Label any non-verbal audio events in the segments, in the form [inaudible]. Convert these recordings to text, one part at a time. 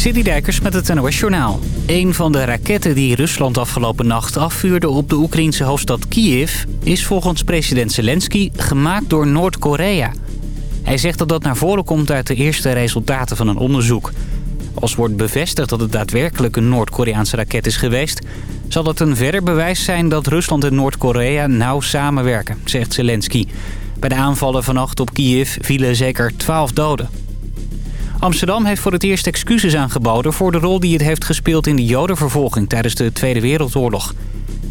Dijkers met het NOS Journaal. Een van de raketten die Rusland afgelopen nacht afvuurde op de Oekraïnse hoofdstad Kiev... is volgens president Zelensky gemaakt door Noord-Korea. Hij zegt dat dat naar voren komt uit de eerste resultaten van een onderzoek. Als wordt bevestigd dat het daadwerkelijk een Noord-Koreaanse raket is geweest... zal het een verder bewijs zijn dat Rusland en Noord-Korea nauw samenwerken, zegt Zelensky. Bij de aanvallen vannacht op Kiev vielen zeker 12 doden. Amsterdam heeft voor het eerst excuses aangeboden... voor de rol die het heeft gespeeld in de jodenvervolging tijdens de Tweede Wereldoorlog.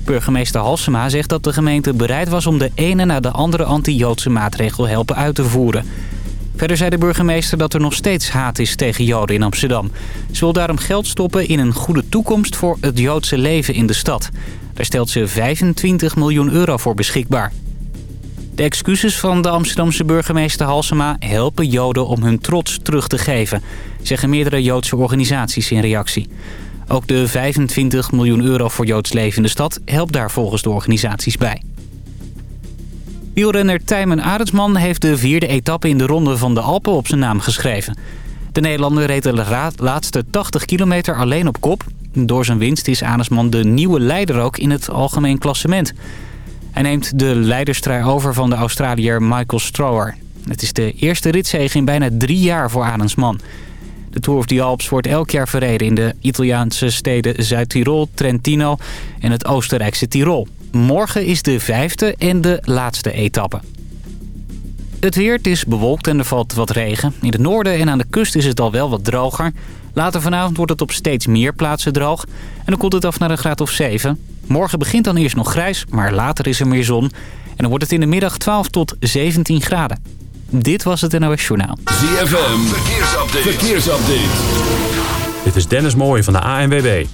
Burgemeester Halsema zegt dat de gemeente bereid was... om de ene na de andere anti-Joodse maatregel helpen uit te voeren. Verder zei de burgemeester dat er nog steeds haat is tegen Joden in Amsterdam. Ze wil daarom geld stoppen in een goede toekomst voor het Joodse leven in de stad. Daar stelt ze 25 miljoen euro voor beschikbaar. De excuses van de Amsterdamse burgemeester Halsema helpen Joden om hun trots terug te geven, zeggen meerdere Joodse organisaties in reactie. Ook de 25 miljoen euro voor Joods leven in de stad helpt daar volgens de organisaties bij. Wielrenner Tijmen Arendsman heeft de vierde etappe in de Ronde van de Alpen op zijn naam geschreven. De Nederlander reed de laatste 80 kilometer alleen op kop. Door zijn winst is Arendsman de nieuwe leider ook in het algemeen klassement. Hij neemt de leiderstrui over van de Australiër Michael Strower. Het is de eerste ritzege in bijna drie jaar voor Arendsman. De Tour of the Alps wordt elk jaar verreden in de Italiaanse steden Zuid-Tirol, Trentino en het Oostenrijkse Tirol. Morgen is de vijfde en de laatste etappe. Het weer, is bewolkt en er valt wat regen. In het noorden en aan de kust is het al wel wat droger. Later vanavond wordt het op steeds meer plaatsen droog. En dan komt het af naar een graad of 7. Morgen begint dan eerst nog grijs, maar later is er meer zon. En dan wordt het in de middag 12 tot 17 graden. Dit was het NOS Journaal. ZFM, verkeersupdate. verkeersupdate. Dit is Dennis Mooij van de ANWB.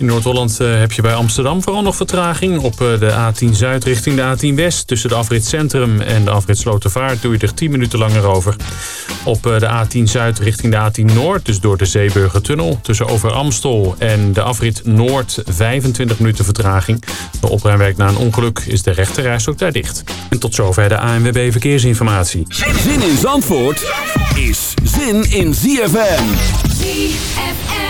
In Noord-Holland eh, heb je bij Amsterdam vooral nog vertraging. Op eh, de A10 Zuid richting de A10 West. Tussen de afrit Centrum en de afrit Slotervaart doe je er 10 minuten langer over. Op eh, de A10 Zuid richting de A10 Noord. Dus door de Zeeburgertunnel. Tussen Over Amstel en de afrit Noord 25 minuten vertraging. De opruimwerk na een ongeluk is de rechterreis ook daar dicht. En tot zover de ANWB Verkeersinformatie. Zin in Zandvoort is zin in ZFM. ZFM.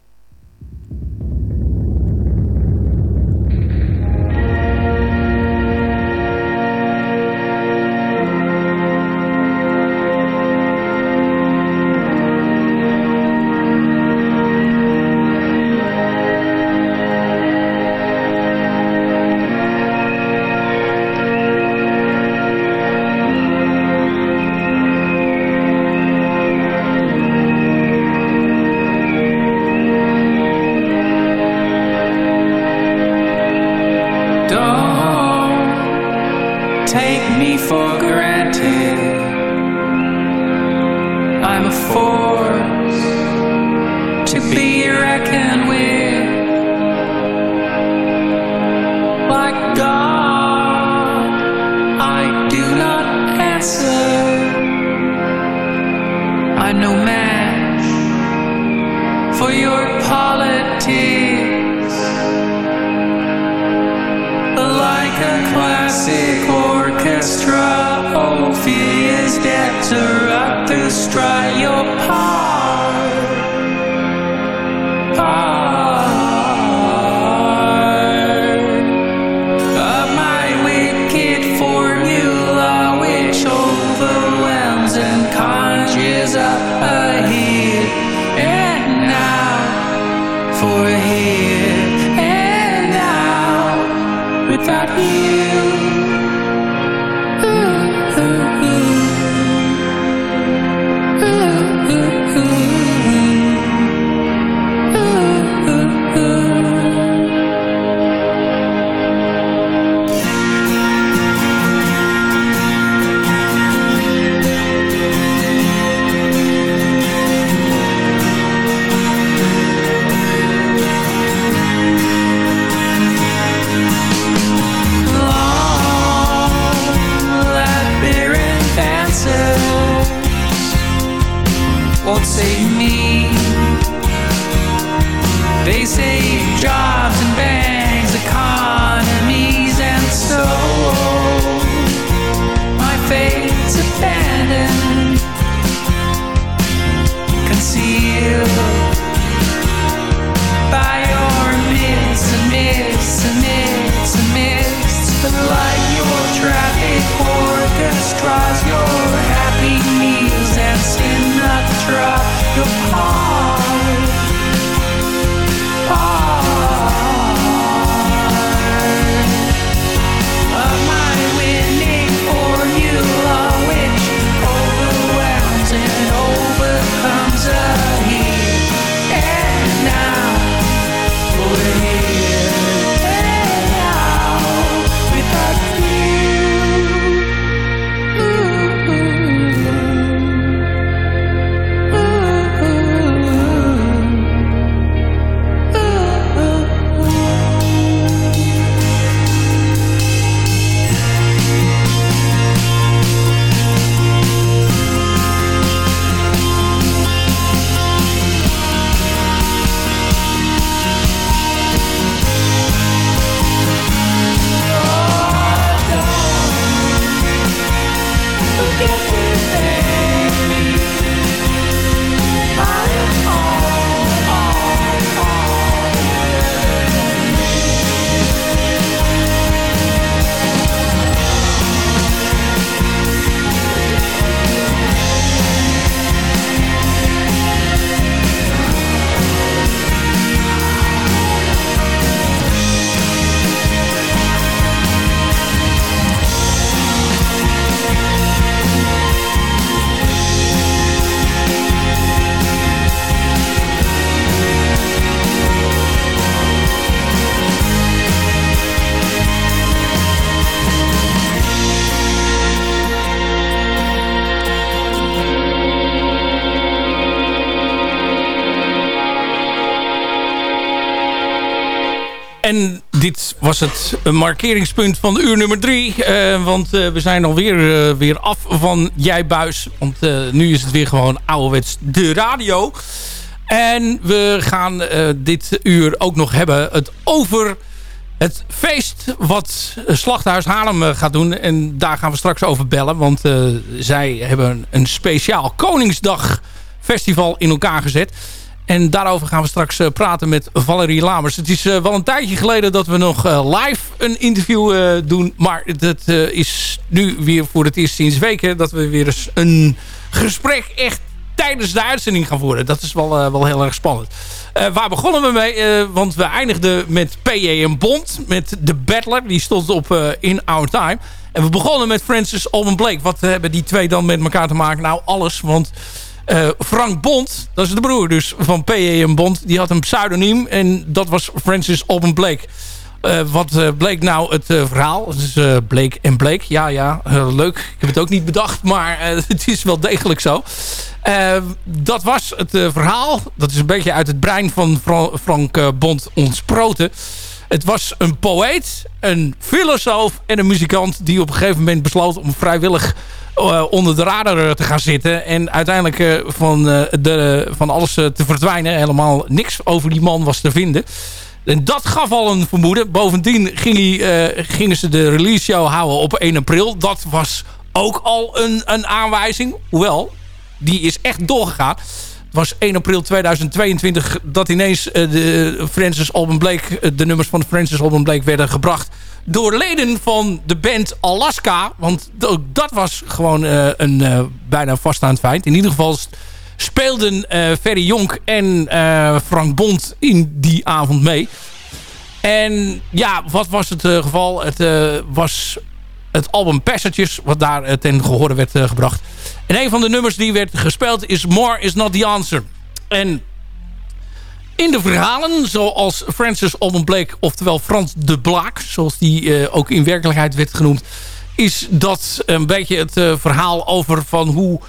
through the het markeringspunt van uur nummer drie. Uh, want uh, we zijn alweer uh, weer af van Jij Buis. Want nu is het weer gewoon ouderwets de radio. En we gaan dit uur ook nog hebben het over het feest wat Slachthuis Haarlem gaat doen. En daar gaan we straks over bellen. Want zij hebben een speciaal Koningsdag festival in elkaar gezet. En daarover gaan we straks uh, praten met Valerie Lamers. Het is uh, wel een tijdje geleden dat we nog uh, live een interview doen. Maar dat is nu weer voor het eerst sinds weken... dat we weer eens een gesprek echt tijdens de uitzending gaan voeren. Dat is wel, wel heel erg spannend. waar begonnen we mee? want we eindigden met P.J. Bond. Met The Battler. Die stond op In Our Time. En we begonnen met Francis Alban Blake. Wat hebben die twee dan met elkaar te maken? Nou, alles. Want... Uh, Frank Bond, dat is de broer dus van P.E.M. Bond. Die had een pseudoniem en dat was Francis Alban Blake. Uh, wat uh, bleek nou het verhaal? Is Blake en Blake. Ja, ja, leuk. Ik heb het ook niet bedacht, maar [laughs] het is wel degelijk zo. dat was het verhaal. Dat is een beetje uit het brein van Fra Frank Bond ontsproten. Het was een poëet, een filosoof en een muzikant... die op een gegeven moment besloot om vrijwillig uh, onder de radar te gaan zitten. En uiteindelijk uh, van, de, van alles te verdwijnen. Helemaal niks over die man was te vinden. En dat gaf al een vermoeden. Bovendien ging hij, gingen ze de release show houden op 1 april. Dat was ook al een, een aanwijzing. Hoewel, die is echt doorgegaan. Was 1 april 2022 dat ineens de Francis Alban Blake, de nummers van Francis Alban Blake werden gebracht door leden van de band Alaska. Want dat was gewoon uh, een bijna vaststaand feit. In ieder geval speelden Ferry Jonk en Frank Bond in die avond mee. En ja, wat was het geval? Het was het album Passages, wat daar ten gehore werd gebracht. En een van de nummers die werd gespeeld is More is Not The Answer. En in de verhalen, zoals Francis Alban Blake, oftewel Frans de Blaak, zoals die uh, ook in werkelijkheid werd genoemd, is dat een beetje het uh, verhaal over van hoe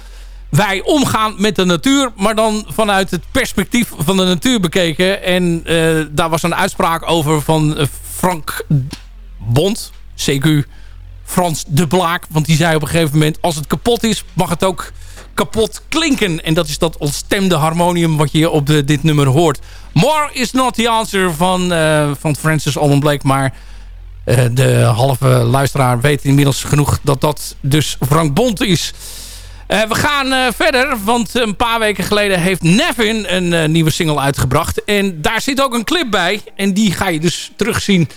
wij omgaan met de natuur, maar dan vanuit het perspectief van de natuur bekeken. En uh, daar was een uitspraak over van Frank Bond, CQ Frans de Blaak, want die zei op een gegeven moment, als het kapot is, mag het ook kapot klinken. En dat is dat ontstemde harmonium wat je op de, dit nummer hoort. More is not the answer van, uh, van Francis Alban Blake. Maar uh, de halve luisteraar weet inmiddels genoeg dat dat dus Frank Bond is. Uh, we gaan verder, want een paar weken geleden heeft Nevin een nieuwe single uitgebracht. En daar zit ook een clip bij. En die ga je dus terugzien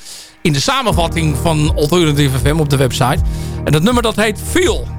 in de samenvatting van Alternative FM op de website. En dat nummer dat heet Feel.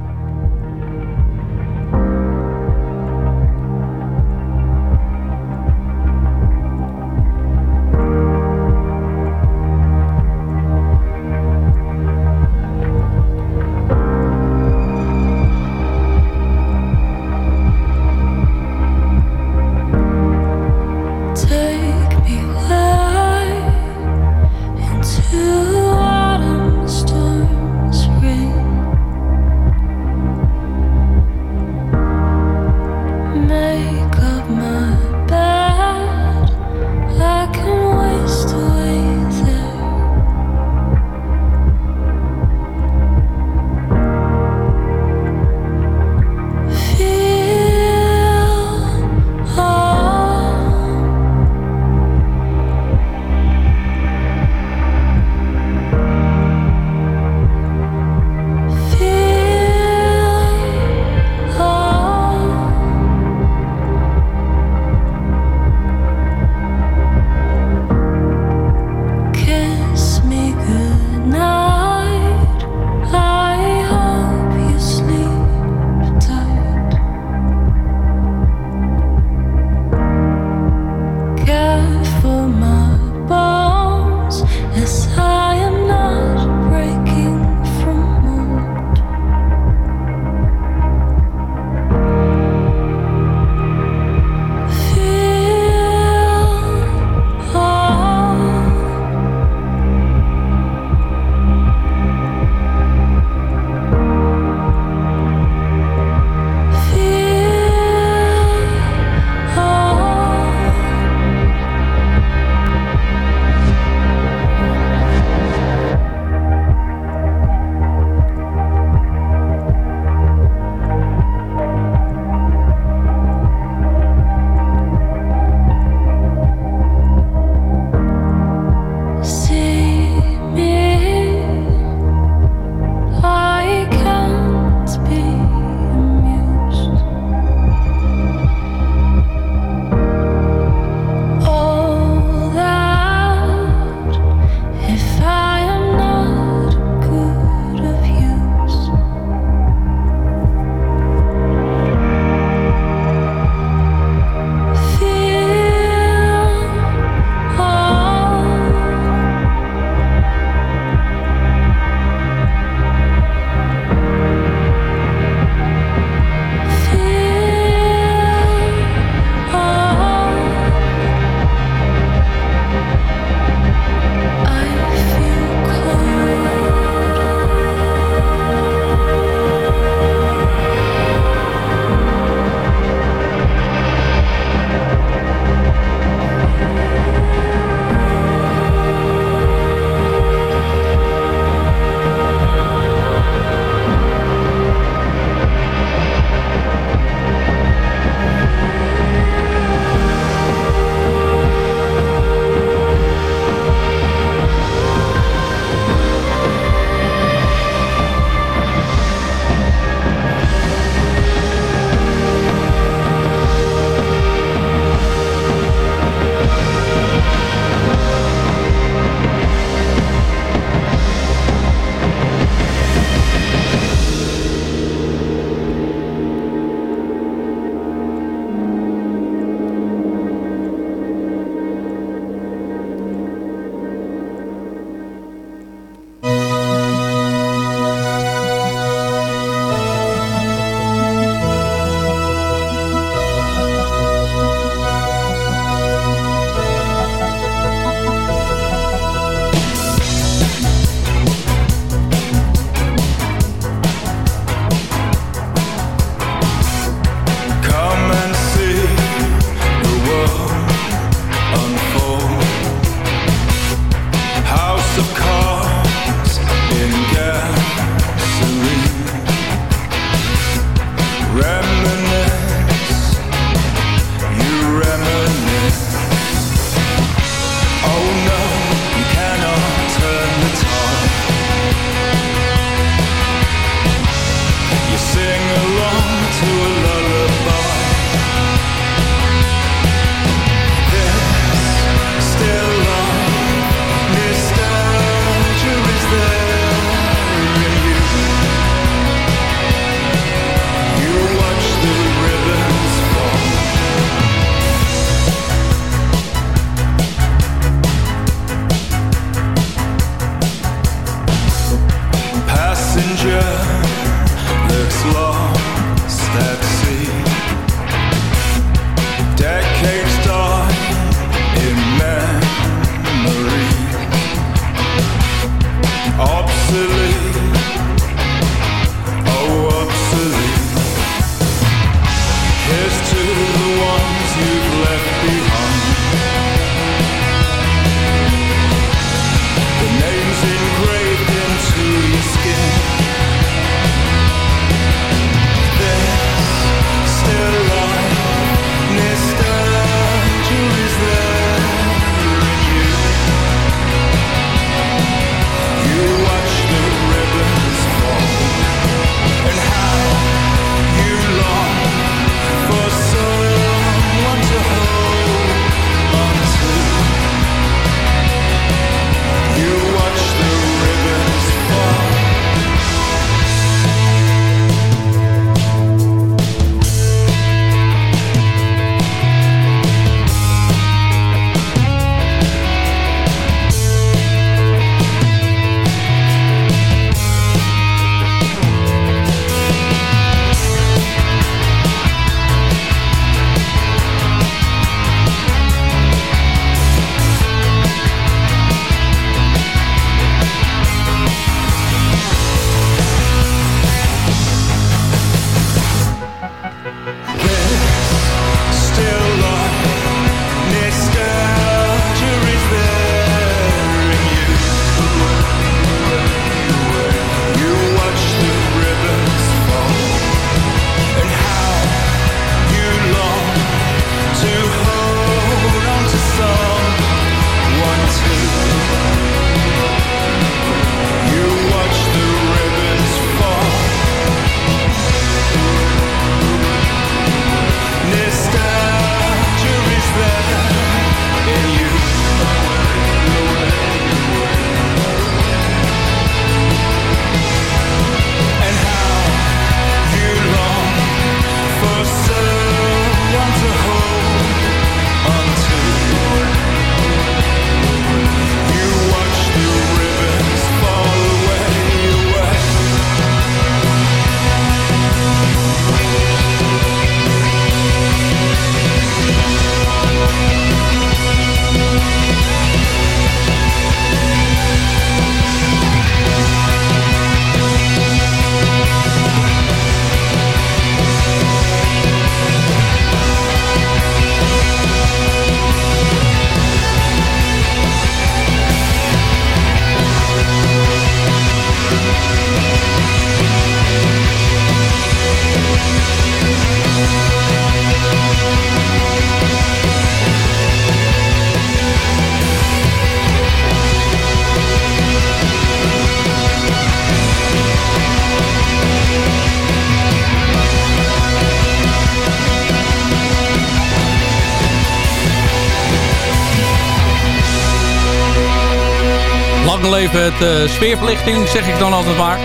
Lang leven het sfeerverlichting, zeg ik dan altijd maar.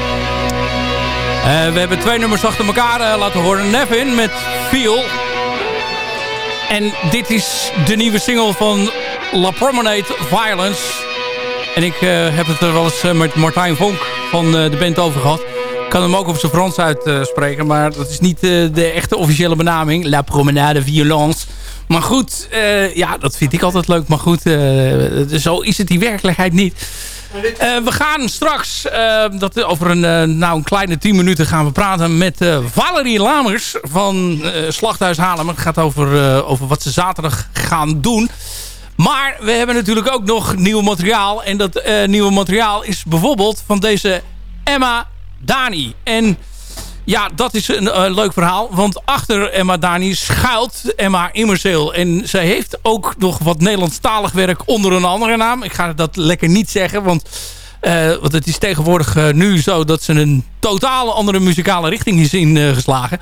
we hebben twee nummers achter elkaar laten horen. Nevin met Feel. En dit is de nieuwe single van La Promenade Violence. En ik heb het er wel eens met Martijn Vonk van de band over gehad. Ik kan hem ook op zijn Frans uitspreken, maar dat is niet de echte officiële benaming. La Promenade Violence. Maar goed, ja, dat vind ik altijd leuk. Maar goed, zo is het die werkelijkheid niet. Uh, we gaan straks, dat over een, nou, een kleine 10 minuten gaan we praten met Valerie Lamers van Slachthuis Haarlem. Het gaat over, over wat ze zaterdag gaan doen. Maar we hebben natuurlijk ook nog nieuw materiaal. En dat nieuwe materiaal is bijvoorbeeld van deze Emma Dani. En ja, dat is een uh, leuk verhaal. Want achter Emma Dani schuilt Emma Immerseel. En zij heeft ook nog wat Nederlandstalig werk onder een andere naam. Ik ga dat lekker niet zeggen, want, uh, want het is tegenwoordig uh, nu zo... dat ze een totale andere muzikale richting is ingeslagen.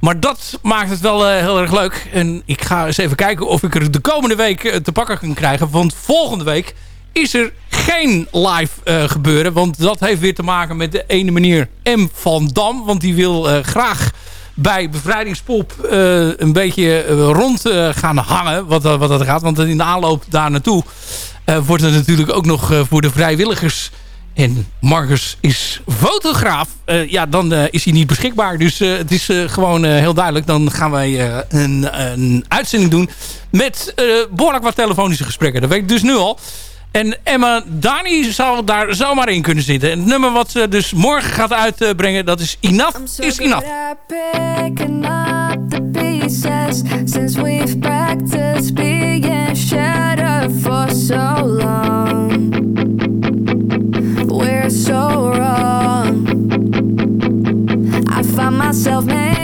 Maar dat maakt het wel heel erg leuk. En ik ga eens even kijken of ik er de komende week te pakken kan krijgen. Want volgende week is er geen live uh, gebeuren. Want dat heeft weer te maken met de ene meneer M. van Dam. Want die wil uh, graag bij Bevrijdingspop uh, een beetje rond gaan hangen. Wat, wat dat gaat. Want in de aanloop daar naartoe wordt het natuurlijk ook nog voor de vrijwilligers... En Marcus is fotograaf. ja, dan is hij niet beschikbaar. Dus het is gewoon heel duidelijk. Dan gaan wij een, een, uitzending doen met behoorlijk wat telefonische gesprekken. Dat weet ik dus nu al. En Emma Dani zou daar zomaar in kunnen zitten. En het nummer wat ze dus morgen gaat uitbrengen, dat is Enough is Enough. Since we've practiced being shattered for so long We're so wrong I find myself making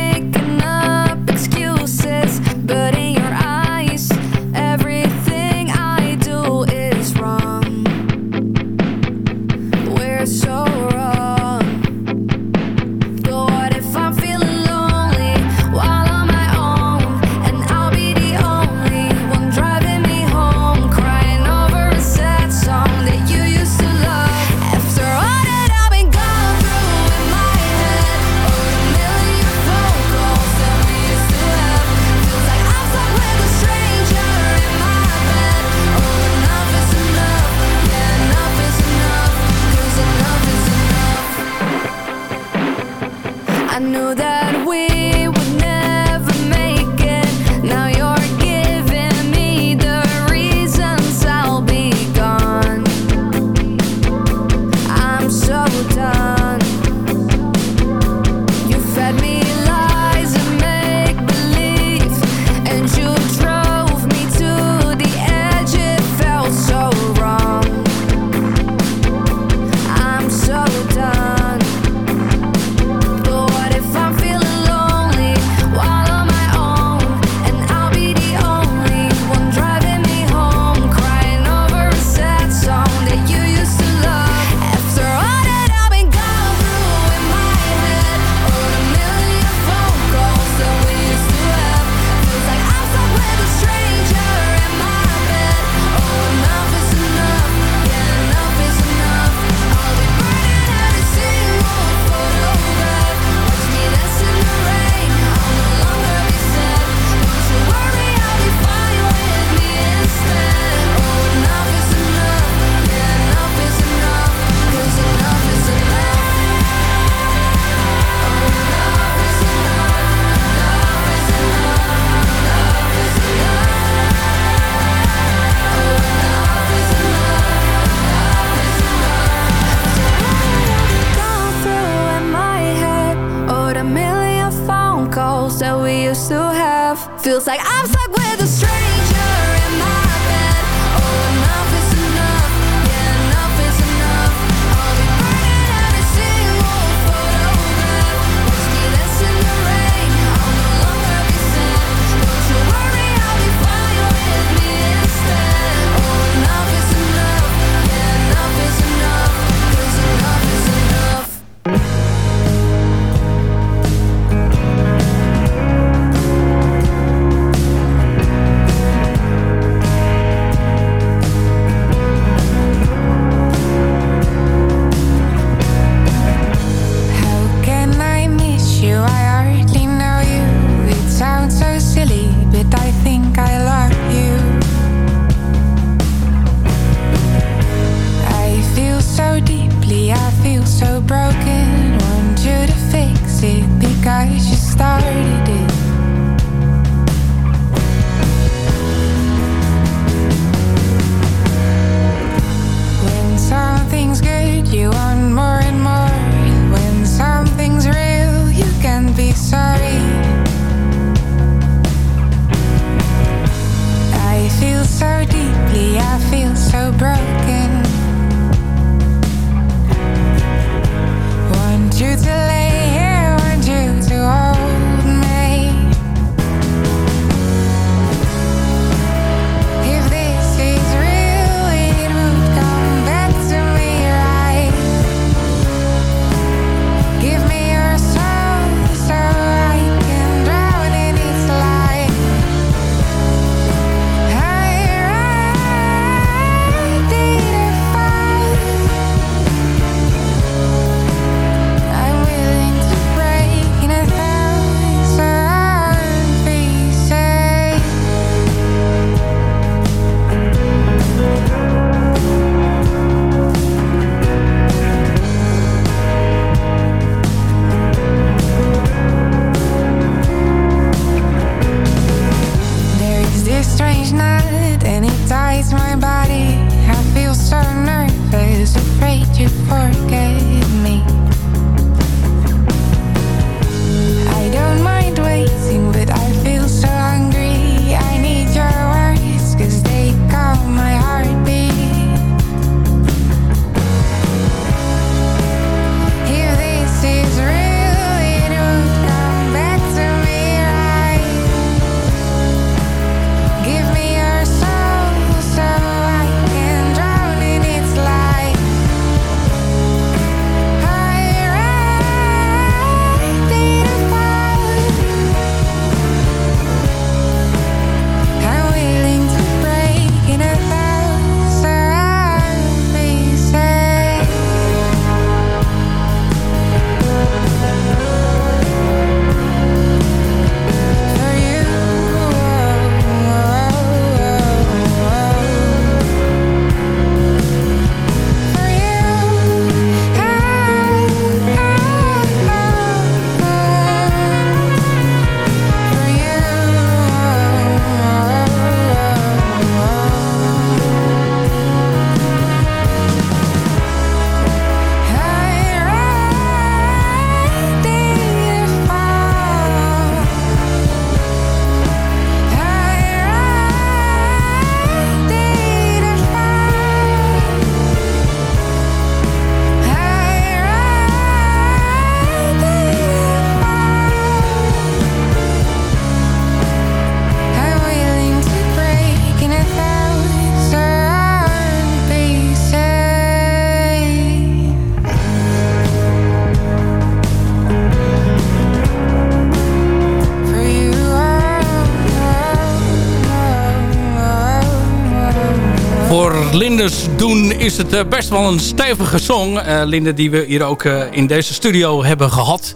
Linders doen is het eh, best wel een stevige song. Uh, Linde die we hier ook uh, in deze studio hebben gehad.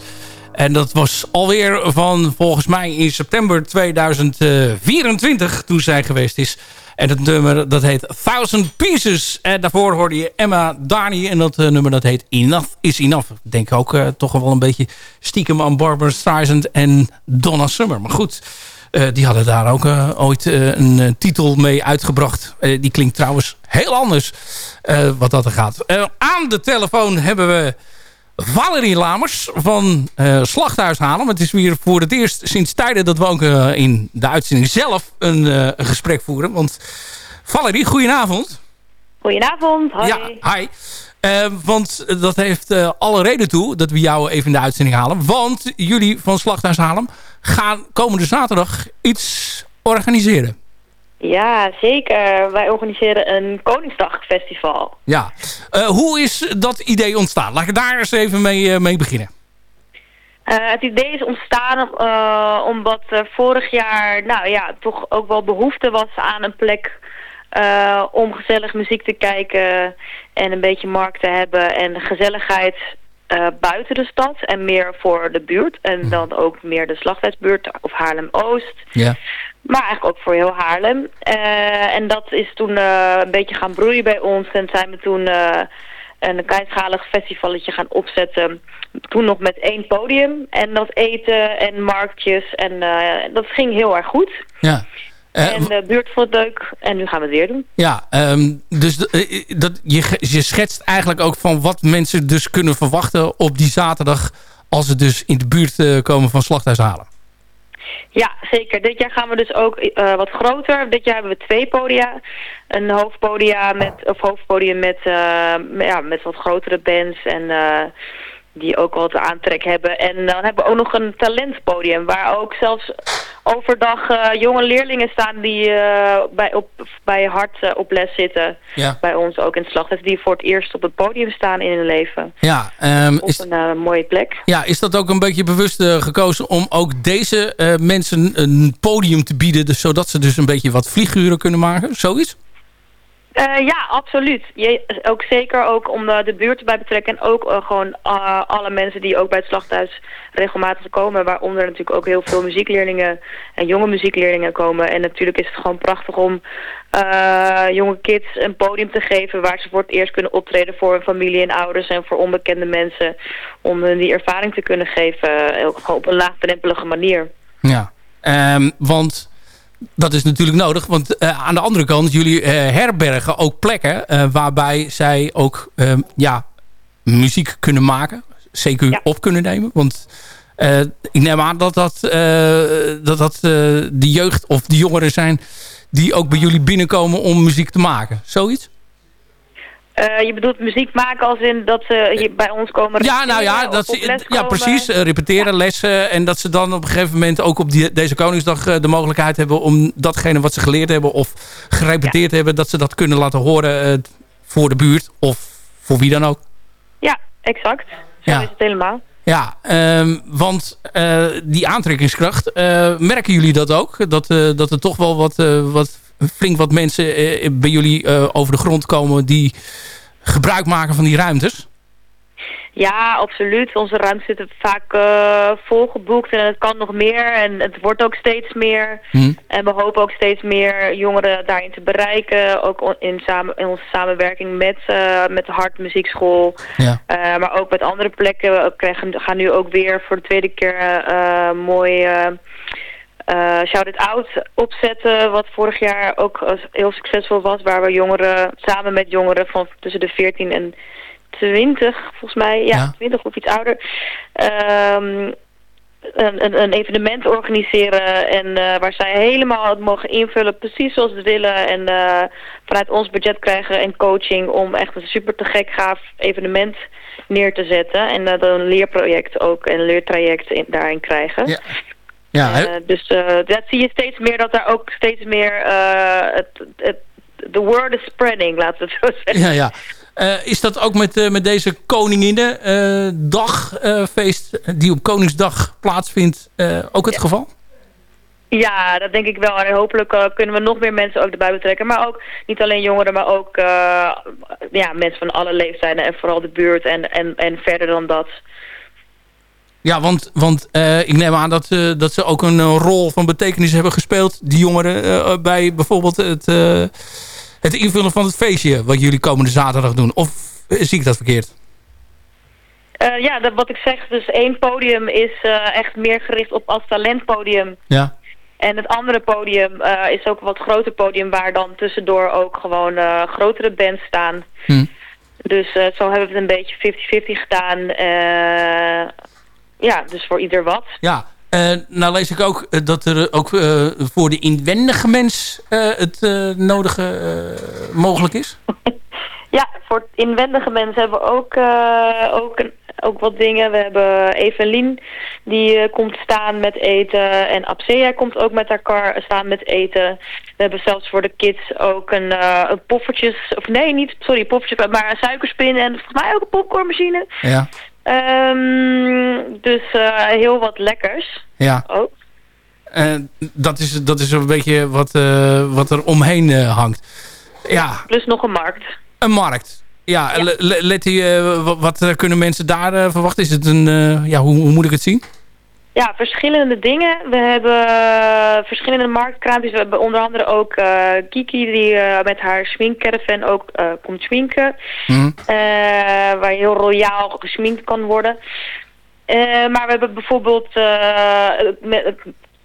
En dat was alweer van volgens mij in september 2024 toen zij geweest is. En het nummer dat heet Thousand Pieces. En daarvoor hoorde je Emma Darny. En dat nummer dat heet Enough is Enough. Ik denk ook toch wel een beetje stiekem aan Barbara Streisand en Donna Summer. Maar goed... Uh, die hadden daar ook uh, ooit uh, een titel mee uitgebracht. die klinkt trouwens heel anders wat dat er gaat. aan de telefoon hebben we Valerie Lamers van Slachthuis Halen. Het is weer voor het eerst sinds tijden dat we ook in de uitzending zelf een, een gesprek voeren. Want Valerie, goedenavond. Goedenavond, hoi. Ja, hi. Uh, want dat heeft uh, alle reden toe dat we jou even in de uitzending halen. Want jullie van Slachthuis Haarlem gaan komende zaterdag iets organiseren. Ja, zeker. Wij organiseren een Koningsdagfestival. Ja. Uh, hoe is dat idee ontstaan? Laat ik daar eens even mee, mee beginnen. het idee is ontstaan omdat vorig jaar nou ja, toch ook wel behoefte was aan een plek uh, om gezellig muziek te kijken en een beetje markt te hebben en gezelligheid uh, buiten de stad en meer voor de buurt. En mhm. dan ook meer de Slachthuisbuurt of Haarlem-Oost. Ja. Maar eigenlijk ook voor heel Haarlem. Uh, en dat is toen een beetje gaan broeien bij ons. En zijn we toen een kleinschalig festivalletje gaan opzetten. Toen nog met één podium. En dat eten en marktjes. En dat ging heel erg goed. Ja. Uh, en de buurt vond het leuk. En nu gaan we het weer doen. Ja, um, dus uh, dat, je, je schetst eigenlijk ook van wat mensen dus kunnen verwachten op die zaterdag... als ze dus in de buurt uh, komen van Slachthuis Halen. Ja, zeker. Dit jaar gaan we dus ook uh, wat groter. Dit jaar hebben we twee podia. Een hoofdpodia met, of hoofdpodium met, uh, ja, met wat grotere bands en uh, die ook wat aantrek hebben. En dan hebben we ook nog een talentpodium waar ook zelfs overdag uh, jonge leerlingen staan die uh, bij, op, bij hart uh, op les zitten. Ja. Bij ons ook in het slag. die voor het eerst op het podium staan in hun leven. Ja, um, op is, een mooie plek. Ja, is dat ook een beetje bewust gekozen om ook deze mensen een podium te bieden... Dus, zodat ze dus een beetje wat vlieguren kunnen maken? Zoiets? Uh, ja, absoluut. Je, ook zeker ook om de, de buurt erbij betrekken. En ook uh, gewoon alle mensen die ook bij het slachthuis regelmatig komen. Waaronder natuurlijk ook heel veel muziekleerlingen en jonge muziekleerlingen komen. En natuurlijk is het gewoon prachtig om jonge kids een podium te geven... waar ze voor het eerst kunnen optreden voor hun familie en ouders... en voor onbekende mensen. Om hun die ervaring te kunnen geven op een laagdrempelige manier. Ja, um, want dat is natuurlijk nodig. Want aan de andere kant, jullie herbergen ook plekken... waarbij zij ook ehm, ja, muziek kunnen maken. CQ op kunnen nemen. Want ik neem aan dat dat, dat, dat de jeugd of de jongeren zijn... die ook bij jullie binnenkomen om muziek te maken. Zoiets? Uh, je bedoelt muziek maken als in dat ze hier bij ons komen Ja, nou ja, dat ze, ja precies. Uh, repeteren, ja. lessen. En dat ze dan op een gegeven moment ook op die, deze Koningsdag de mogelijkheid hebben... om datgene wat ze geleerd hebben of gerepeteerd ja. hebben... dat ze dat kunnen laten horen voor de buurt of voor wie dan ook. Ja, exact. Zo is het helemaal. Ja, um, want die aantrekkingskracht, merken jullie dat ook? Dat, dat er toch wel wat, wat flink wat mensen bij jullie over de grond komen... die gebruik maken van die ruimtes? Ja, absoluut. Onze ruimtes zitten vaak uh, volgeboekt en het kan nog meer. En het wordt ook steeds meer. Hmm. En we hopen ook steeds meer jongeren daarin te bereiken. Ook in, samen, in onze samenwerking met, uh, met de Hartmuziekschool. Ja. Uh, maar ook met andere plekken. We krijgen, gaan nu ook weer voor de tweede keer mooi... Uh, Shout It Out opzetten, wat vorig jaar ook heel succesvol was, waar we jongeren, samen met jongeren van tussen de 14 en 20, volgens mij, ja, ja. 20 of iets ouder, um, een, een, een, evenement organiseren en uh, waar zij helemaal het mogen invullen, precies zoals ze willen en uh, vanuit ons budget krijgen en coaching om echt een super te gek gaaf evenement neer te zetten en uh, dan een leerproject ook en een leertraject in, daarin krijgen. Ja. Ja, uh, dus uh, dat zie je steeds meer dat daar ook steeds meer uh, het, het, the word is spreading, laten we het zo zeggen. Ja, ja. is dat ook met, met deze Koninginnedagfeest die op Koningsdag plaatsvindt ook het ja. geval? Ja, dat denk ik wel. En hopelijk kunnen we nog meer mensen ook erbij betrekken. Maar ook niet alleen jongeren, maar ook ja, mensen van alle leeftijden. En vooral de buurt en, en, en verder dan dat. Ja, want, want uh, ik neem aan dat, uh, dat ze ook een uh, rol van betekenis hebben gespeeld, die jongeren, bij bijvoorbeeld het, het invullen van het feestje wat jullie komende zaterdag doen. Of zie ik dat verkeerd? ja, dat, wat ik zeg, dus één podium is echt meer gericht op als talentpodium. Ja. En het andere podium is ook een wat groter podium waar dan tussendoor ook gewoon grotere bands staan. Hm. Dus zo hebben we het een beetje 50-50 gedaan ja, dus voor ieder wat. Ja, uh, nou lees ik ook uh, dat er ook uh, voor de inwendige mens het nodige mogelijk is. [laughs] ja, voor het inwendige mens hebben we ook, ook, een, ook wat dingen. We hebben Evelien, die komt staan met eten. En Absea komt ook met haar kar staan met eten. We hebben zelfs voor de kids ook een, een poffertjes... Of nee, niet, sorry, poffertjes, maar een suikerspin en volgens mij ook een popcornmachine. Ja. Um, dus uh, heel wat lekkers. Ja. Ook. Uh, dat, is, dat is een beetje wat, uh, wat er omheen hangt. Ja. Plus nog een markt. Een markt. Ja, ja. Letty, wat, wat, kunnen mensen daar verwachten? Is het een, ja, hoe, hoe moet ik het zien? Ja, verschillende dingen. We hebben verschillende marktkraampjes. We hebben onder andere ook uh, Kiki die uh, met haar schminkcaravan ook komt schminken. Mm. waar heel royaal gesminkt kan worden. maar we hebben bijvoorbeeld met,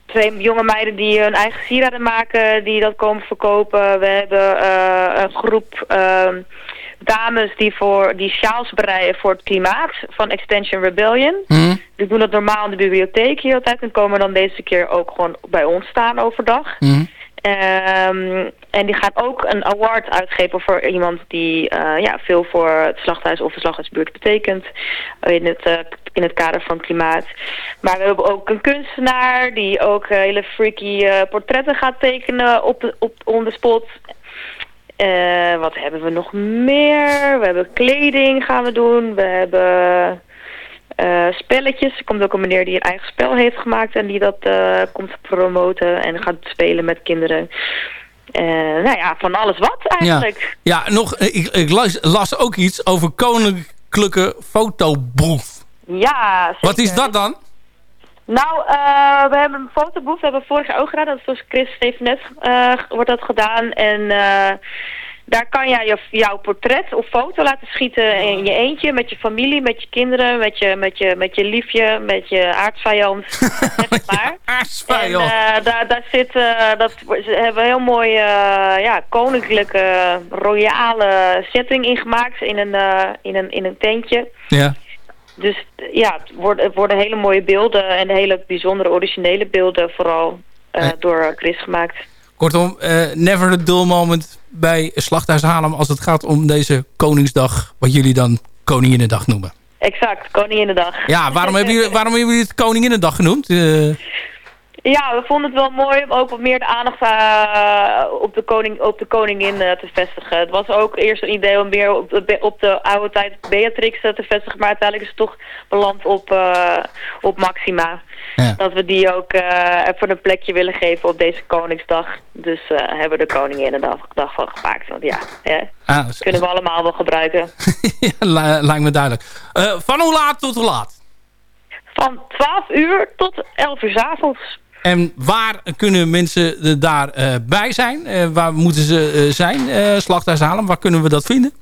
twee jonge meiden die hun eigen sieraden maken, die dat komen verkopen. We hebben een groep dames die, voor, die sjaals breien voor het klimaat van Extension Rebellion. Mm. Die doen dat normaal in de bibliotheek hier altijd en komen dan deze keer ook gewoon bij ons staan overdag. Mm. Um, en die gaan ook een award uitgeven voor iemand die uh, ja, veel voor het slachthuis of de slachthuisbuurt betekent in het, uh, in het kader van klimaat. Maar we hebben ook een kunstenaar die ook hele freaky uh, portretten gaat tekenen op, op on the spot. Uh, wat hebben we nog meer? We hebben kleding gaan we doen. We hebben uh, spelletjes. Er komt ook een meneer die een eigen spel heeft gemaakt en die dat uh, komt promoten en gaat spelen met kinderen. nou ja, van alles wat eigenlijk. Ja, ja nog, ik, ik las, las, ook iets over koninklijke fotoboef. Ja, zeker. Wat is dat dan? Nou, uh, we hebben een fotoboef. We hebben vorig jaar ook gedaan. Dat was Chris Stevenet uh, wordt dat gedaan. En uh, daar kan jij je, jouw portret of foto laten schieten in je eentje, met je familie, met je kinderen, met je, met je, met je liefje, met je aardsvijand, [laughs] zeg maar. aardsvijand. En daar, daar zit, dat, ze hebben een heel mooi ja, koninklijke, royale setting ingemaakt in een, in een, in een tentje. Ja. Dus ja, het worden, het worden hele mooie beelden en hele bijzondere originele beelden vooral door Chris gemaakt. Kortom, never a dull moment bij Slachthuis Haarlem als het gaat om deze Koningsdag, wat jullie dan Koninginnedag noemen. Exact, Koninginnedag. Ja, waarom hebben jullie, waarom hebben jullie het Koninginnedag genoemd? Uh... Ja, we vonden het wel mooi om ook wat meer de aandacht uh, op, de koning, op de koningin uh, te vestigen. Het was ook eerst een idee om meer op de, op de oude tijd Beatrix te vestigen, maar uiteindelijk is het toch beland op, op Maxima. Ja. Dat we die ook even een plekje willen geven op deze Koningsdag. Dus hebben we de koningin een dag, dag van gemaakt. Want ja, hè, ah, kunnen we allemaal wel gebruiken. [laughs] ja, lijkt me duidelijk. van hoe laat tot hoe laat? Van 12 uur tot 11 uur s avonds. En waar kunnen mensen daarbij uh, bij zijn? Uh, waar moeten ze uh, zijn, uh, Slachthuis Haarlem? Waar kunnen we dat vinden?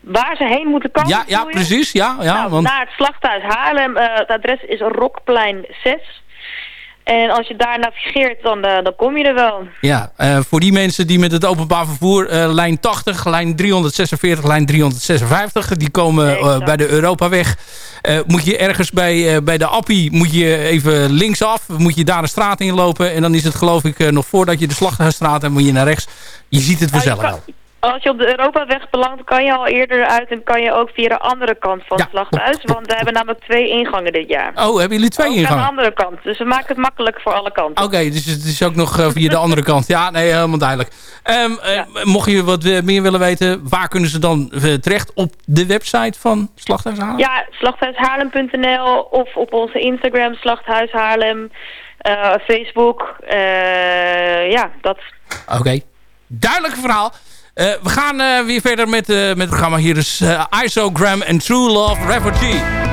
Waar ze heen moeten komen? Ja, ja precies. Ja, ja, nou, want... Naar het Slachthuis Haarlem. het adres is Rokplein 6. En als je daar navigeert, dan, uh, dan kom je er wel. Ja, uh, voor die mensen die met het openbaar vervoer... Uh, lijn 80, lijn 346, lijn 356... die komen bij de Europaweg. moet je ergens bij, bij de Appie... moet je even linksaf, moet je daar een straat in lopen... en dan is het geloof ik nog voordat je de Slachthuisstraat... en moet je naar rechts. Je ziet het vanzelf wel. Als je op de Europaweg belandt, kan je al eerder uit en kan je ook via de andere kant van het ja. slachthuis. Want we hebben namelijk twee ingangen dit jaar. Oh, hebben jullie twee ook ingangen? aan de andere kant. Dus we maken het makkelijk voor alle kanten. Oké, okay, dus het is ook nog uh, via de andere kant. Ja, nee, helemaal duidelijk. Um, ja. uh, mocht je wat meer willen weten, waar kunnen ze dan uh, terecht? Op de website van Slachthuis Haarlem? Ja, slachthuishaarlem.nl of op onze Instagram Slachthuis Haarlem, Facebook. ja, dat. Oké, okay. duidelijk verhaal. Uh, we gaan uh, weer verder met, uh, met het programma. Hier is Isogram en True Love Refugee.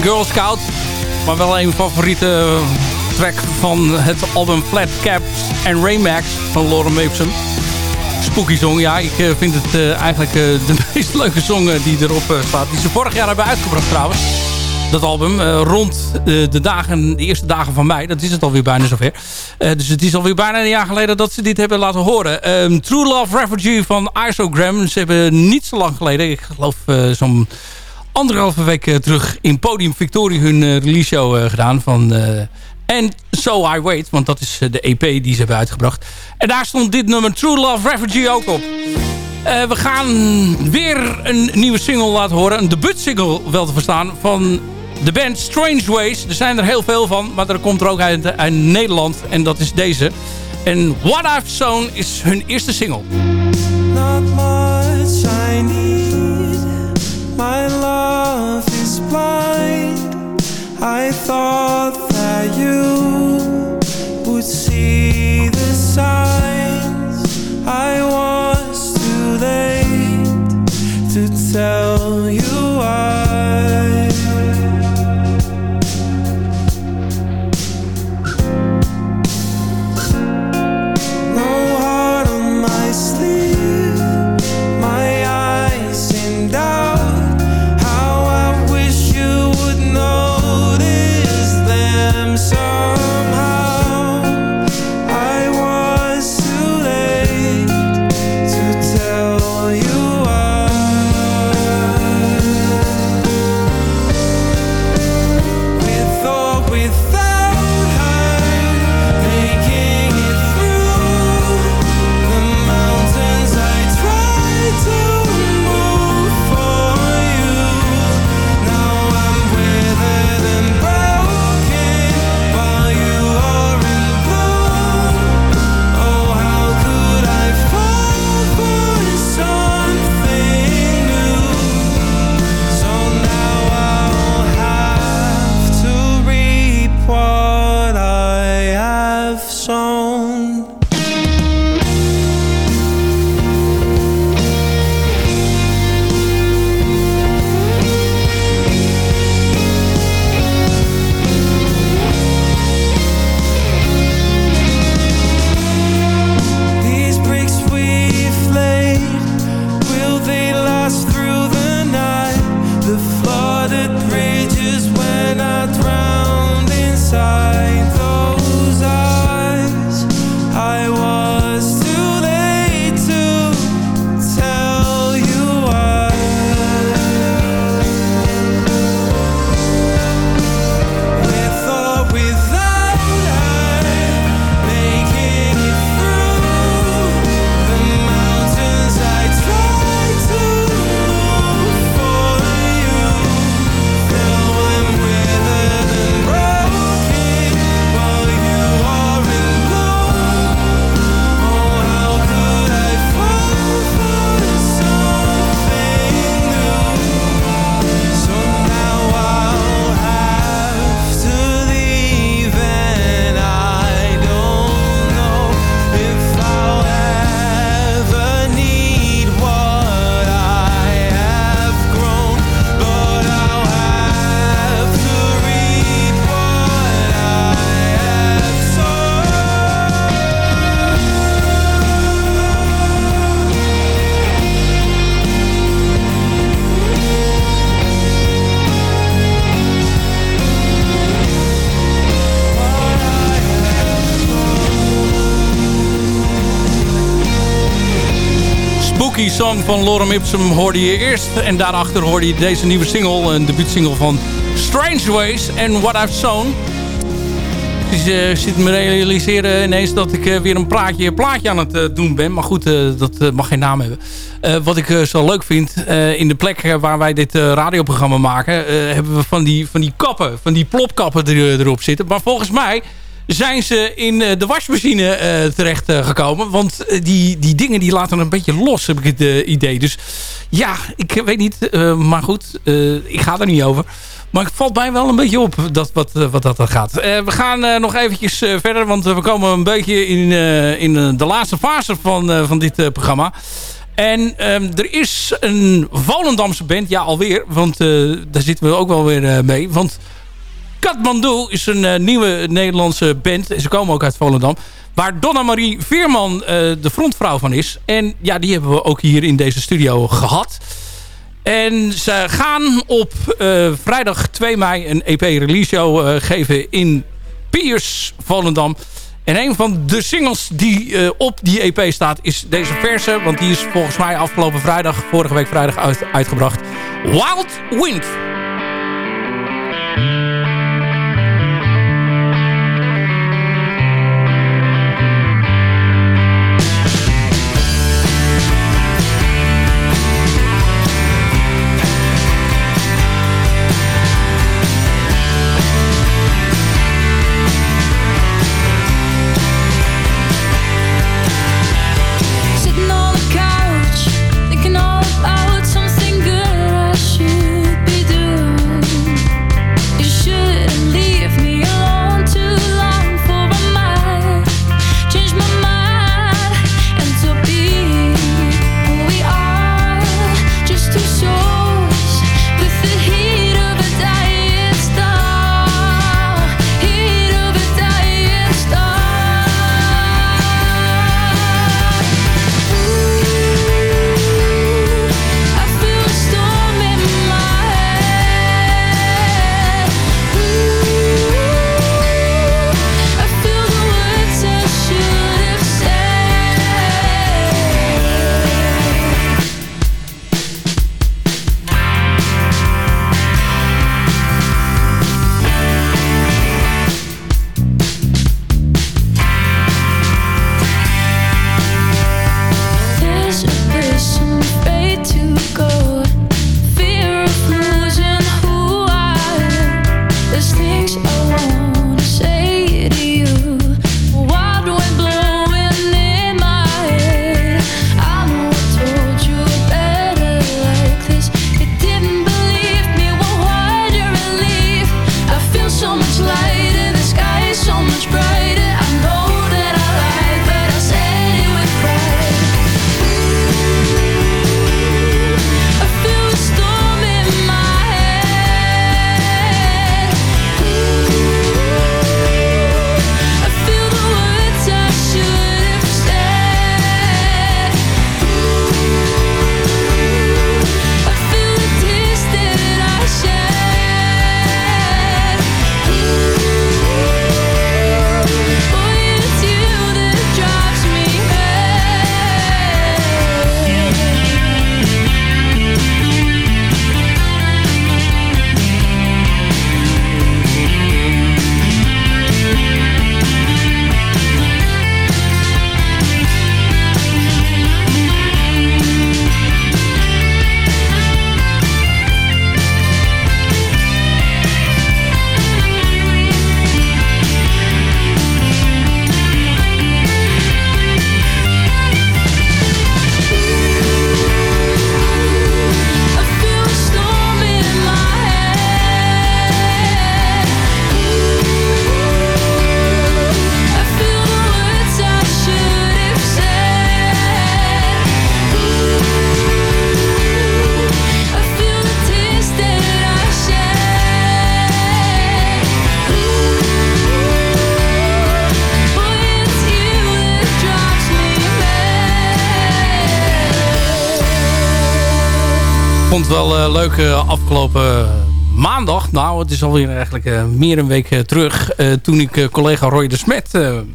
Girl Scout. Maar wel een favoriete track van het album Flat Caps and Raymax van Lauren Mapson. Spooky song, ja. Ik eh, vind het uh, eigenlijk de [laughs] meest leuke song die erop staat. Die ze vorig jaar hebben uitgebracht trouwens. Dat album. rond de dagen, de eerste dagen van mei. Dat is het alweer bijna zover. dus het is alweer bijna een jaar geleden dat ze dit hebben laten horen. Um, True Love Refugee van Isogram. Ze hebben niet zo lang geleden, ik geloof zo'n anderhalve week eh, terug in Podium Victoria hun uh, release show uh, gedaan van And So I Wait. Want dat is de EP die ze hebben uitgebracht. En daar stond dit nummer True Love Refugee ook op. we gaan weer een nieuwe single laten horen. Een debuutsingle wel te verstaan van de band Strange Ways. Er zijn er heel veel van, maar er komt er ook uit, uit Nederland. En dat is deze. En What I've Sown is hun eerste single. My love is blind. I thought that you would see the signs. I was too late to tell you Van Lorem Ipsum hoorde je eerst. En daarachter hoorde je deze nieuwe single, een debuutsingle van Strange Ways en What I've Sown. Dus uh, zit me realiseren ineens dat ik uh, weer een plaatje, plaatje aan het uh, doen ben. Maar goed, dat mag geen naam hebben. wat ik zo leuk vind, in de plek waar wij dit radioprogramma maken... hebben we van die, van die kappen, van die plopkappen er, erop zitten. Maar volgens mij zijn ze in de wasmachine terecht gekomen. Want die, die dingen die laten een beetje los, heb ik het idee. Dus ja, ik weet niet. maar goed, ik ga er niet over. Maar het valt mij wel een beetje op dat, wat, eh, wat dat gaat. Uh, we gaan uh, nog eventjes verder, want we komen een beetje in, in de laatste fase van, van dit programma. En um, er is een Volendamse band, ja alweer, want daar zitten we ook wel weer mee. Want Katmandu is een nieuwe Nederlandse band. Ze komen ook uit Volendam. Waar Donna Marie Veerman de frontvrouw van is. En ja, die hebben we ook hier in deze studio gehad. En ze gaan op uh, vrijdag 2 mei een EP-release show geven in Piers, Volendam. En een van de singles die op die EP staat is deze verse. Want die is volgens mij afgelopen vrijdag, vorige week vrijdag uit, uitgebracht. Wild Wind. Uh, leuk uh, afgelopen maandag, nou het is alweer eigenlijk uh, meer een week terug... toen ik collega Roy de Smet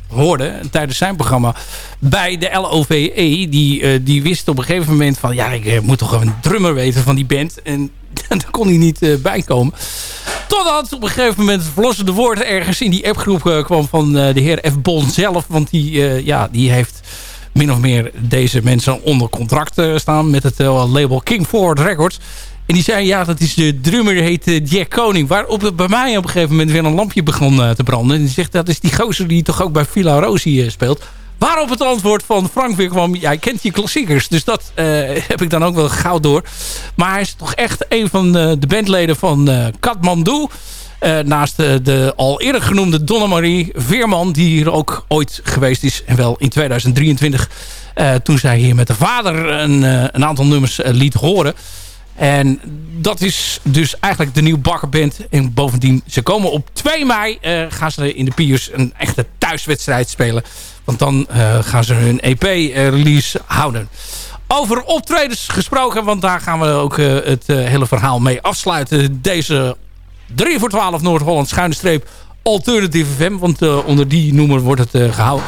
hoorde tijdens zijn programma bij de LOVE. Die, die wist op een gegeven moment van... ja, ik moet toch een drummer weten van die band. En [laughs] daar kon hij niet bij komen. Totdat op een gegeven moment verlossende woord ergens in die appgroep kwam van de heer F. Bon zelf. Want die, ja, die heeft min of meer deze mensen onder contract staan met het label King Forward Records. En die zei, ja, dat is de drummer, heet uh, Jack Koning. Waarop het bij mij op een gegeven moment weer een lampje begon uh, te branden. En die zegt, dat is die gozer die toch ook bij Villa Rosie uh, speelt. Waarop het antwoord van Frank weer kwam, jij kent je klassiekers. Dus dat [laughs] heb ik dan ook wel gauw door. Maar hij is toch echt een van de bandleden van Katmandu. naast de al eerder genoemde Donna Marie Veerman, die hier ook ooit geweest is. En wel in 2023, toen zij hier met de vader een, een aantal nummers liet horen. En dat is dus eigenlijk de nieuwe bakkerband. En bovendien, ze komen op 2 mei... Uh, gaan ze in de Piers een echte thuiswedstrijd spelen. Want dan uh, gaan ze hun EP-release houden. Over optredens gesproken, want daar gaan we ook het hele verhaal mee afsluiten. Deze 3 voor 12 Noord-Holland schuine streep Alternative FM. Want onder die noemer wordt het gehouden.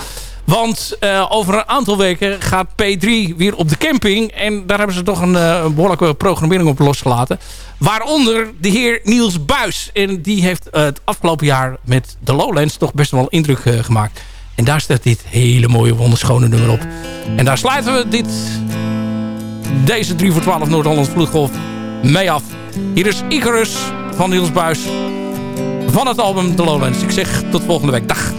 Want uh, over een aantal weken gaat P3 weer op de camping. En daar hebben ze toch een, uh, een behoorlijke programmering op losgelaten. Waaronder de heer Niels Buis. En die heeft uh, het afgelopen jaar met de Lowlands toch best wel indruk gemaakt. En daar staat dit hele mooie wonderschone nummer op. En daar sluiten we dit, deze 3 voor 12 Noord-Holland Vloedgolf mee af. Hier is Icarus van Niels Buis van het album The Lowlands. Ik zeg tot volgende week. Dag.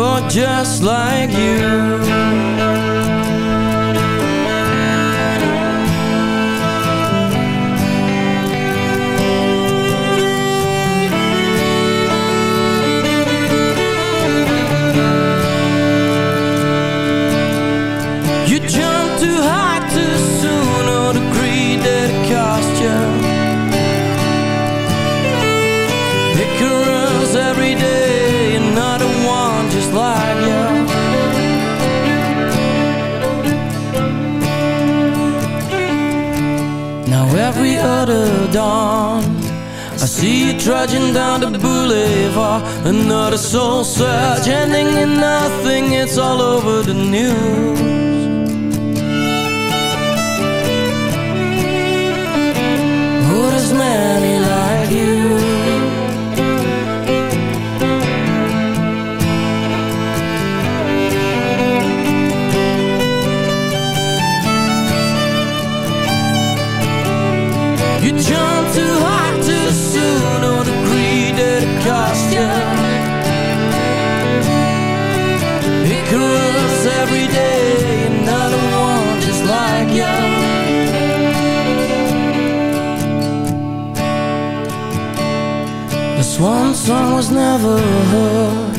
Oh, just like you dawn I see you trudging down the boulevard. Another soul search ending in nothing It's all over the news. Oh, there's many like you one just like you The swan song was never heard.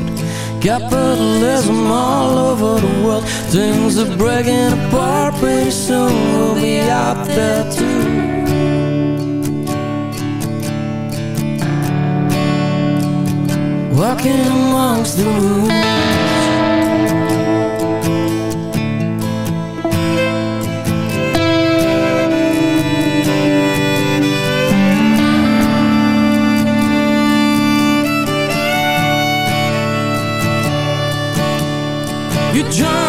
Capitalism all over the world. Things are breaking apart Pretty soon. We'll be out there too. Walking amongst the ruins John.